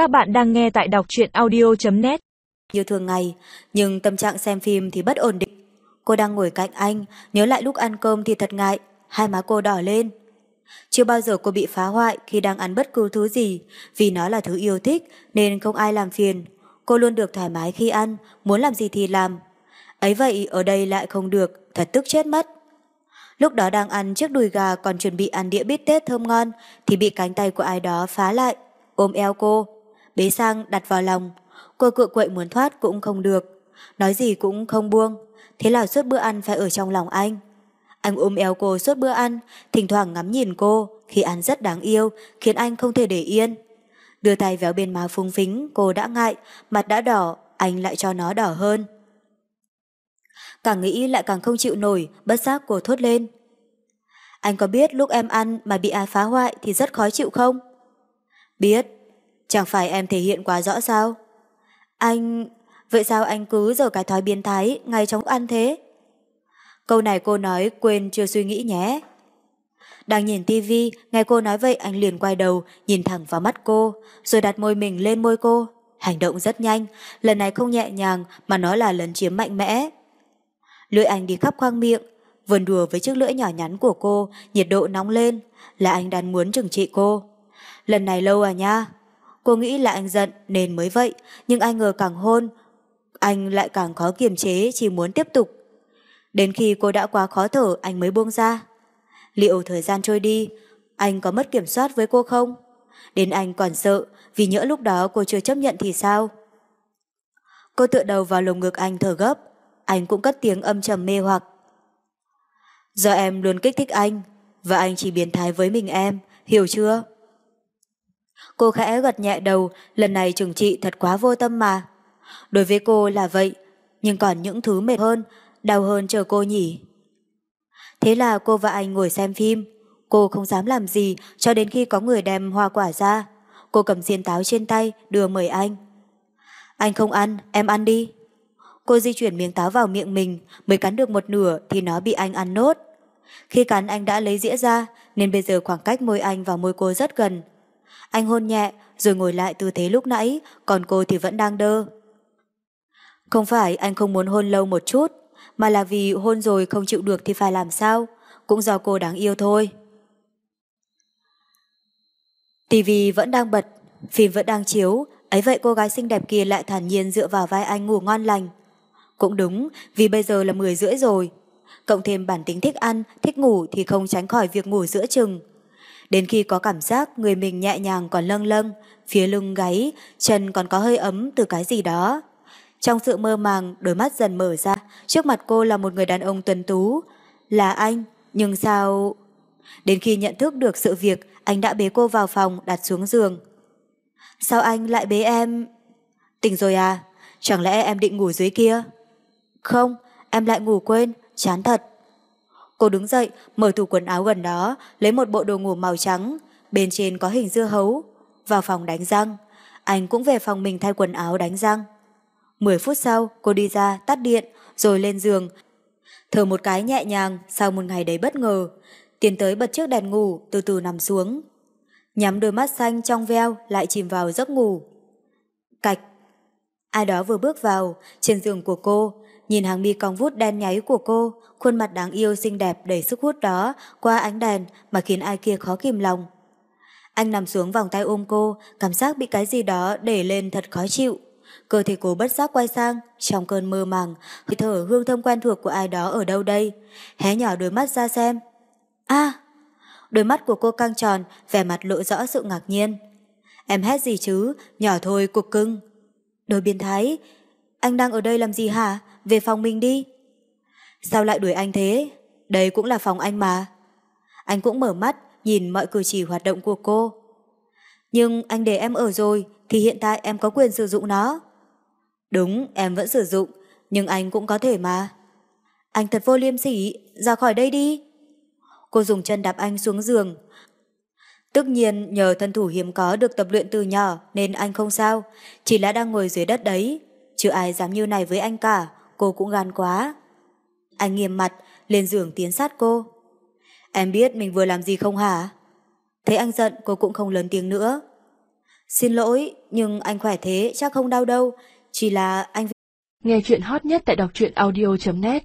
Các bạn đang nghe tại đọc truyện audio.net Như thường ngày, nhưng tâm trạng xem phim thì bất ổn định. Cô đang ngồi cạnh anh, nhớ lại lúc ăn cơm thì thật ngại, hai má cô đỏ lên. Chưa bao giờ cô bị phá hoại khi đang ăn bất cứ thứ gì, vì nó là thứ yêu thích nên không ai làm phiền. Cô luôn được thoải mái khi ăn, muốn làm gì thì làm. Ấy vậy ở đây lại không được, thật tức chết mất. Lúc đó đang ăn chiếc đùi gà còn chuẩn bị ăn đĩa bít tết thơm ngon thì bị cánh tay của ai đó phá lại, ôm eo cô, bế sang đặt vào lòng. Cô cựa quậy muốn thoát cũng không được, nói gì cũng không buông. Thế là suốt bữa ăn phải ở trong lòng anh. Anh ôm eo cô suốt bữa ăn, thỉnh thoảng ngắm nhìn cô, khi ăn rất đáng yêu, khiến anh không thể để yên. Đưa tay véo bên má phung phính, cô đã ngại, mặt đã đỏ, anh lại cho nó đỏ hơn. Càng nghĩ lại càng không chịu nổi, bất giác cô thốt lên. Anh có biết lúc em ăn mà bị ai phá hoại thì rất khó chịu không? Biết. Chẳng phải em thể hiện quá rõ sao? Anh... Vậy sao anh cứ giờ cái thói biến thái ngay trong ăn thế? Câu này cô nói quên chưa suy nghĩ nhé. Đang nhìn tivi, nghe cô nói vậy anh liền quay đầu, nhìn thẳng vào mắt cô, rồi đặt môi mình lên môi cô. Hành động rất nhanh, lần này không nhẹ nhàng mà nó là lần chiếm mạnh mẽ. Lưỡi anh đi khắp khoang miệng, vườn đùa với chiếc lưỡi nhỏ nhắn của cô, nhiệt độ nóng lên, là anh đang muốn trừng trị cô. Lần này lâu à nha. Cô nghĩ là anh giận nên mới vậy, nhưng ai ngờ càng hôn, anh lại càng khó kiềm chế chỉ muốn tiếp tục. Đến khi cô đã quá khó thở anh mới buông ra. Liệu thời gian trôi đi, anh có mất kiểm soát với cô không? Đến anh còn sợ vì nhỡ lúc đó cô chưa chấp nhận thì sao? Cô tựa đầu vào lồng ngực anh thở gấp, anh cũng cất tiếng âm trầm mê hoặc. Do em luôn kích thích anh, và anh chỉ biến thái với mình em, hiểu chưa? Cô khẽ gật nhẹ đầu, lần này trừng trị thật quá vô tâm mà. Đối với cô là vậy, nhưng còn những thứ mệt hơn, đau hơn chờ cô nhỉ. Thế là cô và anh ngồi xem phim. Cô không dám làm gì cho đến khi có người đem hoa quả ra. Cô cầm xiên táo trên tay đưa mời anh. Anh không ăn, em ăn đi. Cô di chuyển miếng táo vào miệng mình, mới cắn được một nửa thì nó bị anh ăn nốt. Khi cắn anh đã lấy dĩa ra, nên bây giờ khoảng cách môi anh và môi cô rất gần. Anh hôn nhẹ, rồi ngồi lại tư thế lúc nãy, còn cô thì vẫn đang đơ. Không phải anh không muốn hôn lâu một chút, mà là vì hôn rồi không chịu được thì phải làm sao, cũng do cô đáng yêu thôi. TV vẫn đang bật, phim vẫn đang chiếu, ấy vậy cô gái xinh đẹp kia lại thản nhiên dựa vào vai anh ngủ ngon lành. Cũng đúng, vì bây giờ là 10 rưỡi rồi. Cộng thêm bản tính thích ăn, thích ngủ thì không tránh khỏi việc ngủ giữa chừng. Đến khi có cảm giác người mình nhẹ nhàng còn lâng lâng, phía lưng gáy, chân còn có hơi ấm từ cái gì đó. Trong sự mơ màng, đôi mắt dần mở ra, trước mặt cô là một người đàn ông tuấn tú. Là anh, nhưng sao... Đến khi nhận thức được sự việc, anh đã bế cô vào phòng, đặt xuống giường. Sao anh lại bế em? Tỉnh rồi à? Chẳng lẽ em định ngủ dưới kia? Không, em lại ngủ quên, chán thật. Cô đứng dậy, mở tủ quần áo gần đó, lấy một bộ đồ ngủ màu trắng, bên trên có hình dưa hấu, vào phòng đánh răng. Anh cũng về phòng mình thay quần áo đánh răng. Mười phút sau, cô đi ra, tắt điện, rồi lên giường. Thở một cái nhẹ nhàng, sau một ngày đấy bất ngờ. Tiến tới bật chiếc đèn ngủ, từ từ nằm xuống. Nhắm đôi mắt xanh trong veo, lại chìm vào giấc ngủ. Cạch. Ai đó vừa bước vào, trên giường của cô, nhìn hàng mi cong vút đen nháy của cô, khuôn mặt đáng yêu xinh đẹp đầy sức hút đó qua ánh đèn mà khiến ai kia khó kìm lòng. Anh nằm xuống vòng tay ôm cô, cảm giác bị cái gì đó để lên thật khó chịu. Cơ thể cô bất giác quay sang, trong cơn mơ màng, hơi thở hương thơm quen thuộc của ai đó ở đâu đây. Hé nhỏ đôi mắt ra xem. a Đôi mắt của cô căng tròn, vẻ mặt lộ rõ sự ngạc nhiên. Em hét gì chứ, nhỏ thôi cục cưng. Đôi biến thái, anh đang ở đây làm gì hả? Về phòng mình đi. Sao lại đuổi anh thế? Đây cũng là phòng anh mà. Anh cũng mở mắt, nhìn mọi cử chỉ hoạt động của cô. Nhưng anh để em ở rồi, thì hiện tại em có quyền sử dụng nó. Đúng, em vẫn sử dụng, nhưng anh cũng có thể mà. Anh thật vô liêm sỉ, ra khỏi đây đi. Cô dùng chân đạp anh xuống giường. Tất nhiên nhờ thân thủ hiếm có được tập luyện từ nhỏ nên anh không sao, chỉ là đang ngồi dưới đất đấy. Chưa ai dám như này với anh cả, cô cũng gan quá. Anh nghiêm mặt, lên giường tiến sát cô. Em biết mình vừa làm gì không hả? Thấy anh giận cô cũng không lớn tiếng nữa. Xin lỗi, nhưng anh khỏe thế chắc không đau đâu. Chỉ là anh... Nghe chuyện hot nhất tại đọc truyện audio.net